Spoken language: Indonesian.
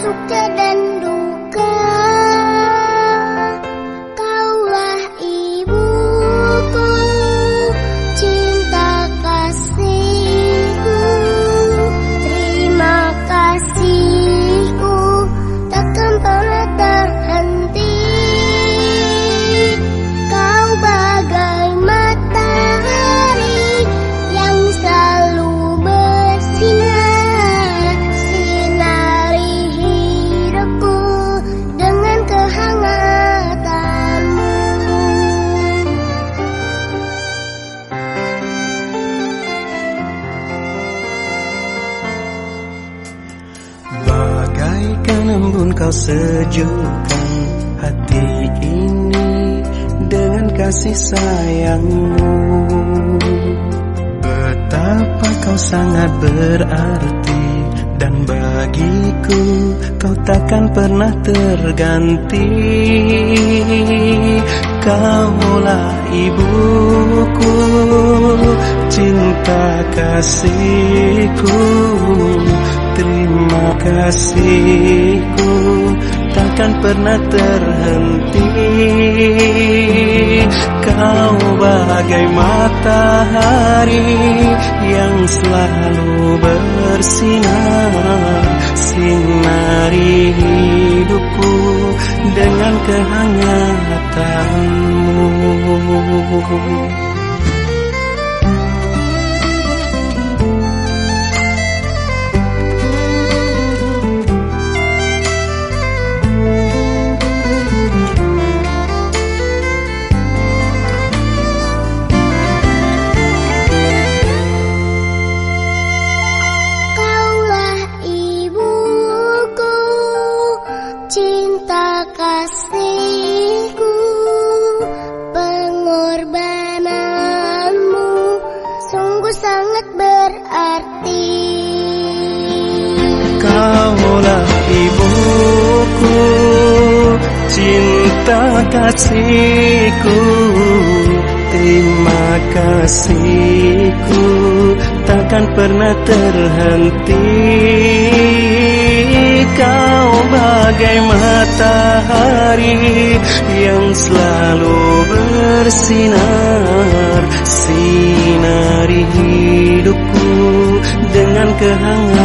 su kau sejukkan hati ini dengan kasih sayangmu. Betapa kau sangat berarti dan bagiku kau takkan pernah terganti. Kaulah ibuku cinta kasihku kasihku takkan pernah terhenti. Kau bagai matahari yang selalu bersinar Sinari hidupku dengan kehangatanmu Cinta kasihku Terima kasihku. Takkan pernah terhenti. Kau bagai matahari yang selalu bersinar. Sinari hidupku dengan kehangatan